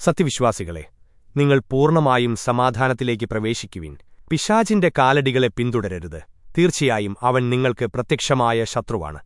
സത്യവിശ്വാസികളെ നിങ്ങൾ പൂർണമായും സമാധാനത്തിലേക്ക് പ്രവേശിക്കുവിൻ. പിശാചിന്റെ കാലടികളെ പിന്തുടരരുത്. തീർച്ചയായും അവൻ നിങ്ങൾക്ക് പ്രത്യക്ഷമായ ശത്രുവാണ്.